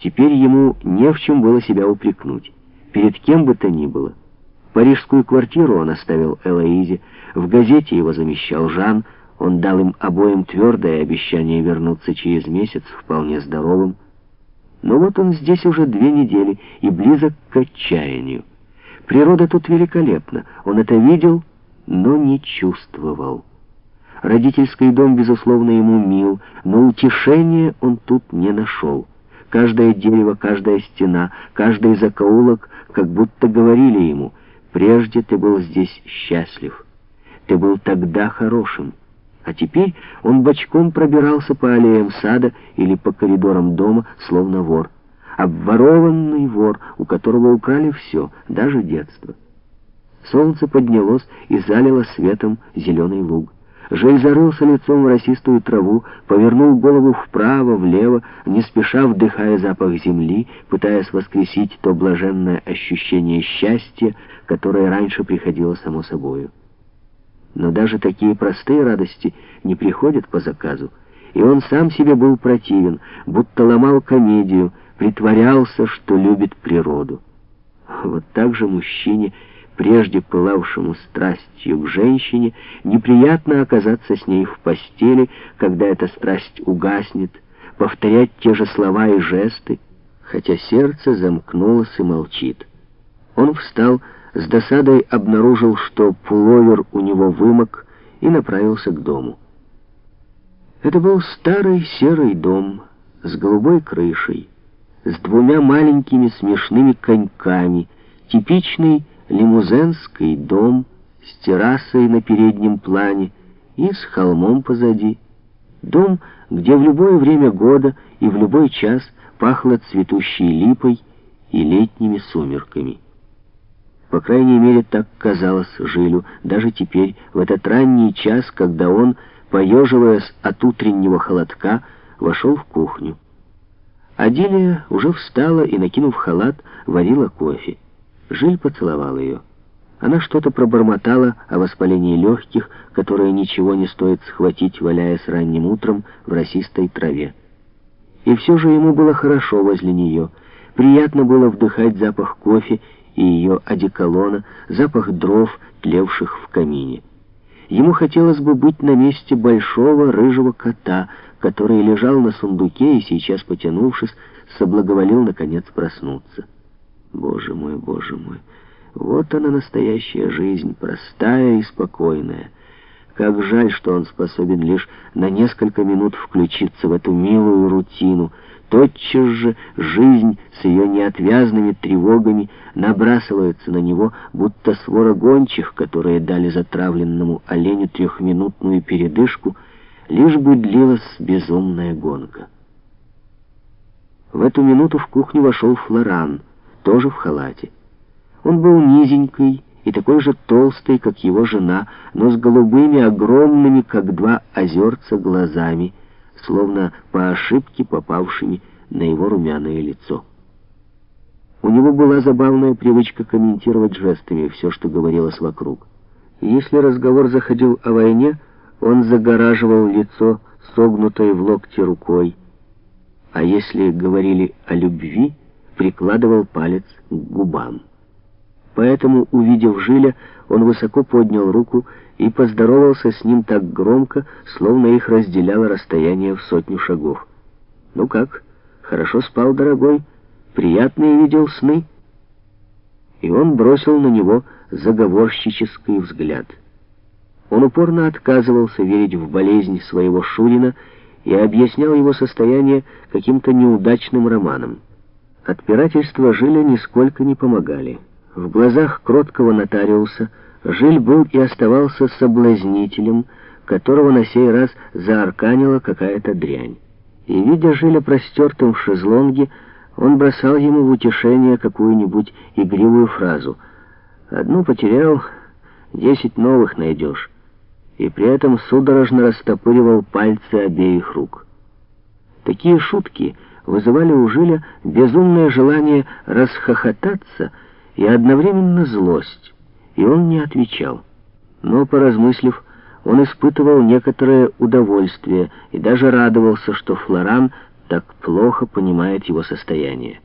Теперь ему не в чем было себя упрекнуть, перед кем бы то ни было. Парижскую квартиру он оставил Элоизе, в газете его замещал Жан, он дал им обоим твердое обещание вернуться через месяц вполне здоровым. Но вот он здесь уже две недели и близок к отчаянию. Природа тут великолепна, он это видел, но не чувствовал. Родительский дом, безусловно, ему мил, но утешения он тут не нашел. Каждое дерево, каждая стена, каждый закоулок как будто говорили ему, «Прежде ты был здесь счастлив, ты был тогда хорошим». А теперь он бочком пробирался по аллеям сада или по коридорам дома, словно вор. Обворованный вор, у которого украли все, даже детство. Солнце поднялось и залило светом зеленый луг. Жей зарылся лицом в росистую траву, повернул голову вправо, влево, не спеша вдыхая запах земли, пытаясь воскресить то блаженное ощущение счастья, которое раньше приходило само собою. Но даже такие простые радости не приходят по заказу, и он сам себе был противен, будто ломал комедию, притворялся, что любит природу. Вот так же мужчине прежде пылавшему страстью к женщине, неприятно оказаться с ней в постели, когда эта страсть угаснет, повторять те же слова и жесты, хотя сердце замкнулось и молчит. Он встал, с досадой обнаружил, что пуловер у него вымок, и направился к дому. Это был старый серый дом с голубой крышей, с двумя маленькими смешными коньками, типичный лимузенский дом с террасой на переднем плане и с холмом позади. Дом, где в любое время года и в любой час пахло цветущей липой и летними сумерками. По крайней мере, так казалось Жилю, даже теперь, в этот ранний час, когда он, поеживаясь от утреннего холодка, вошел в кухню. Адилия уже встала и, накинув халат, варила кофе. Жиль поцеловал ее. Она что-то пробормотала о воспалении легких, которое ничего не стоит схватить, валяясь ранним утром в росистой траве. И все же ему было хорошо возле нее. Приятно было вдыхать запах кофе и ее одеколона, запах дров, тлевших в камине. Ему хотелось бы быть на месте большого рыжего кота, который лежал на сундуке и сейчас, потянувшись, соблаговолил, наконец, проснуться. Боже мой, боже мой, вот она настоящая жизнь, простая и спокойная. Как жаль, что он способен лишь на несколько минут включиться в эту милую рутину. Тотчас же жизнь с ее неотвязными тревогами набрасывается на него, будто свора гончих, которые дали затравленному оленю трехминутную передышку, лишь бы длилась безумная гонка. В эту минуту в кухню вошел Флоран — тоже в халате. Он был низенький и такой же толстый, как его жена, но с голубыми, огромными, как два озерца, глазами, словно по ошибке попавшими на его румяное лицо. У него была забавная привычка комментировать жестами все, что говорилось вокруг. Если разговор заходил о войне, он загораживал лицо согнутой в локте рукой, а если говорили о любви, прикладывал палец к губам. Поэтому, увидев Жиля, он высоко поднял руку и поздоровался с ним так громко, словно их разделяло расстояние в сотню шагов. «Ну как, хорошо спал, дорогой? Приятные видел сны?» И он бросил на него заговорщический взгляд. Он упорно отказывался верить в болезнь своего Шурина и объяснял его состояние каким-то неудачным романом. Отпирательства Жиля нисколько не помогали. В глазах кроткого нотариуса Жиль был и оставался соблазнителем, которого на сей раз заарканила какая-то дрянь. И, видя Жиля простертым в шезлонге, он бросал ему в утешение какую-нибудь игривую фразу. «Одну потерял, десять новых найдешь». И при этом судорожно растопыривал пальцы обеих рук. Такие шутки — вызывали у Жиля безумное желание расхохотаться и одновременно злость, и он не отвечал. Но, поразмыслив, он испытывал некоторое удовольствие и даже радовался, что Флоран так плохо понимает его состояние.